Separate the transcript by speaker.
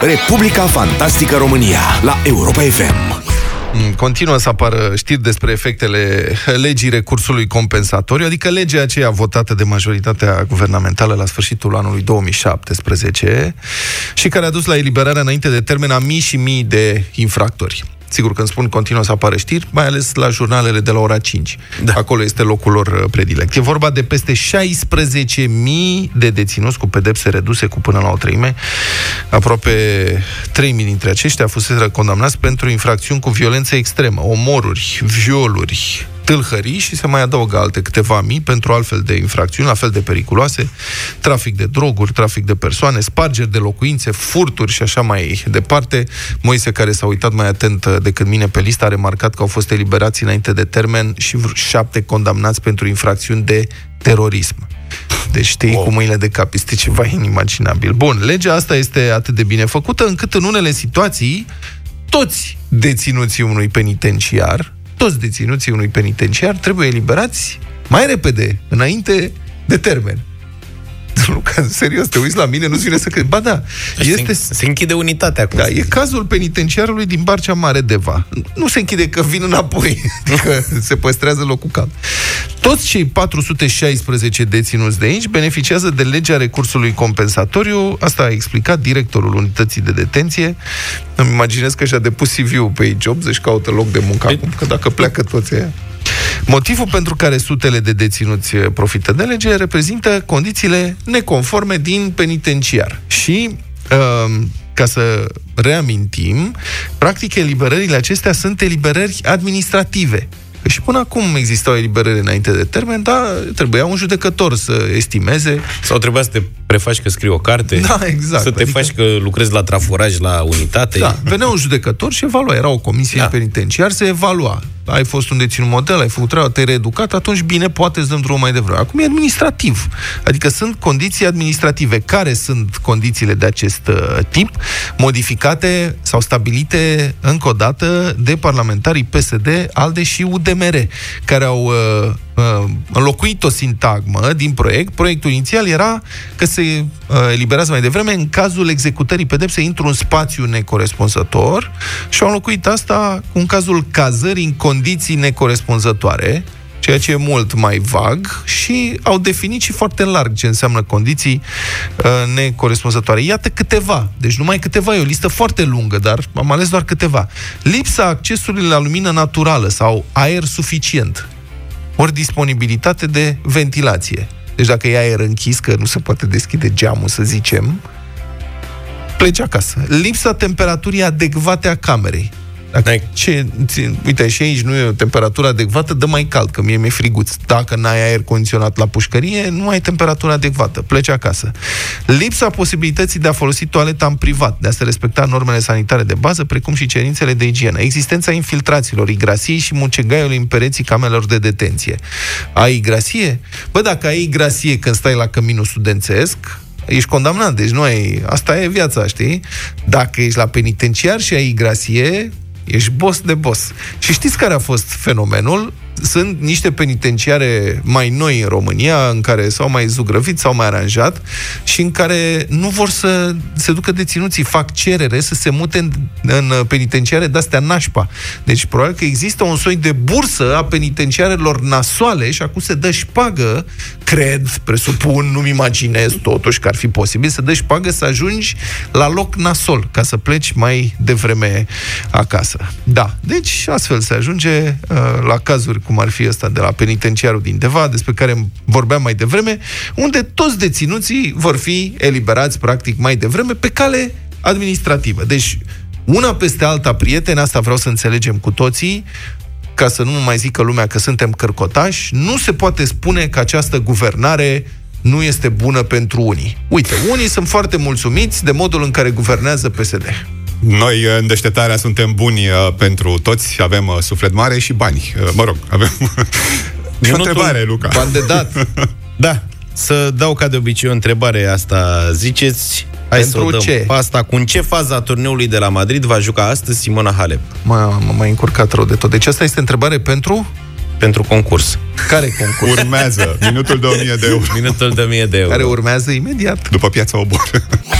Speaker 1: Republica Fantastică România la Europa FM.
Speaker 2: Mm, continuă să apară știri despre efectele legii recursului compensatoriu, adică legea aceea votată de majoritatea guvernamentală la sfârșitul anului 2017 și care a dus la eliberarea înainte de termen a mii și mii de infractori. Sigur, când spun continuă să apară știri, mai ales la jurnalele de la ora 5. Da. Acolo este locul lor uh, predilect. E vorba de peste 16.000 de deținuți cu pedepse reduse cu până la o treime. Aproape 3.000 dintre aceștia fusese condamnați pentru infracțiuni cu violență extremă, omoruri, violuri, tâlhării și se mai adaugă alte câteva mii pentru altfel de infracțiuni, la fel de periculoase, trafic de droguri, trafic de persoane, spargeri de locuințe, furturi și așa mai departe. Moise, care s-a uitat mai atent decât mine pe listă, a remarcat că au fost eliberați înainte de termen și șapte condamnați pentru infracțiuni de terorism. Deci știi wow. cu mâinile de cap, este ceva inimaginabil. Bun, legea asta este atât de bine făcută încât în unele situații toți deținuții unui penitenciar toți deținuții unui penitenciar trebuie eliberați mai repede, înainte de termen. Luca, serios, te uiți la mine, nu-ți vine să crezi. Ba da,
Speaker 3: este... Se, se închide unitatea. Cum
Speaker 2: da, e cazul penitenciarului din Barcea Mare Deva. Nu se închide că vin înapoi, adică se păstrează locul cald. Toți cei 416 deținuți de aici beneficiază de legea recursului compensatoriu. Asta a explicat directorul unității de detenție. Îmi imaginez că și-a depus CV-ul pe job, deci caută loc de muncă acum, că dacă pleacă toți aia. Motivul pentru care sutele de deținuți profită de lege reprezintă condițiile neconforme din penitenciar. Și uh, ca să reamintim, practic eliberările acestea sunt eliberări administrative. Că și până acum exista o eliberare înainte de termen, dar trebuia un judecător să estimeze.
Speaker 3: Sau trebuia să te prefaci că scrii o carte.
Speaker 2: Da, exact.
Speaker 3: Să te adică... faci că lucrezi la traforaj la unitate.
Speaker 2: Da, venea un judecător și evalua. Era o comisie da. penitenciar, se evalua ai fost un deținut model, ai făcut treaba, te-ai reeducat, atunci bine, poate să dăm drumul mai devreme. Acum e administrativ. Adică sunt condiții administrative. Care sunt condițiile de acest uh, tip, modificate sau stabilite încă o dată de parlamentarii PSD, ALDE și UDMR, care au uh, uh, înlocuit o sintagmă din proiect. Proiectul inițial era că se uh, eliberează mai devreme în cazul executării pedepsei într-un spațiu necorespunzător și au înlocuit asta cu un cazul cazării în condiții necorespunzătoare, ceea ce e mult mai vag și au definit și foarte larg ce înseamnă condiții uh, necorespunzătoare. Iată câteva, deci numai câteva, e o listă foarte lungă, dar am ales doar câteva. Lipsa accesului la lumină naturală sau aer suficient, ori disponibilitate de ventilație. Deci dacă e aer închis, că nu se poate deschide geamul, să zicem, pleci acasă. Lipsa temperaturii adecvate a camerei. Dacă ce, ți, uite, și aici nu e o temperatură adecvată, dă mai cald, că mie mi-e friguț. Dacă n-ai aer condiționat la pușcărie, nu ai temperatură adecvată. Pleci acasă. Lipsa posibilității de a folosi toaleta în privat, de a se respecta normele sanitare de bază, precum și cerințele de igienă. Existența infiltrațiilor, igrasiei și mucegaiului în pereții camelor de detenție. Ai igrasie? Bă, dacă ai igrasie când stai la căminul studențesc, ești condamnat, deci nu ai... Asta e viața, știi? Dacă ești la penitenciar și ai igrasie, Ești boss de boss. Și știți care a fost fenomenul? Sunt niște penitenciare mai noi în România, în care s-au mai zugrăvit, s-au mai aranjat și în care nu vor să se ducă deținuții, fac cerere să se mute în, în penitenciare de-astea nașpa. Deci probabil că există un soi de bursă a penitenciarelor nasoale și acum se dă șpagă, cred, presupun, nu-mi imaginez totuși că ar fi posibil, să dă șpagă să ajungi la loc nasol, ca să pleci mai devreme acasă. Da, deci astfel se ajunge uh, la cazuri cum ar fi ăsta de la penitenciarul din Deva, despre care vorbeam mai devreme, unde toți deținuții vor fi eliberați practic mai devreme pe cale administrativă. Deci, una peste alta, prieteni, asta vreau să înțelegem cu toții, ca să nu mai zică lumea că suntem cărcotași, nu se poate spune că această guvernare nu este bună pentru unii. Uite, unii sunt foarte mulțumiți de modul în care guvernează PSD.
Speaker 4: Noi în deșteptarea suntem buni uh, pentru toți, avem uh, suflet mare și bani. Uh, mă rog, avem... și o întrebare, Luca.
Speaker 3: Bani de dat. da. Să dau ca de obicei o întrebare asta. Ziceți, hai pentru să o dăm ce? asta. Cu în ce faza turneului de la Madrid va juca astăzi Simona Halep?
Speaker 2: M-a mai încurcat rău de tot. Deci asta este întrebare pentru?
Speaker 3: pentru concurs.
Speaker 2: Care concurs?
Speaker 4: Urmează. Minutul de 1000 de euro.
Speaker 3: Minutul de 1000 de euro.
Speaker 2: Care urmează imediat.
Speaker 4: După piața Obor.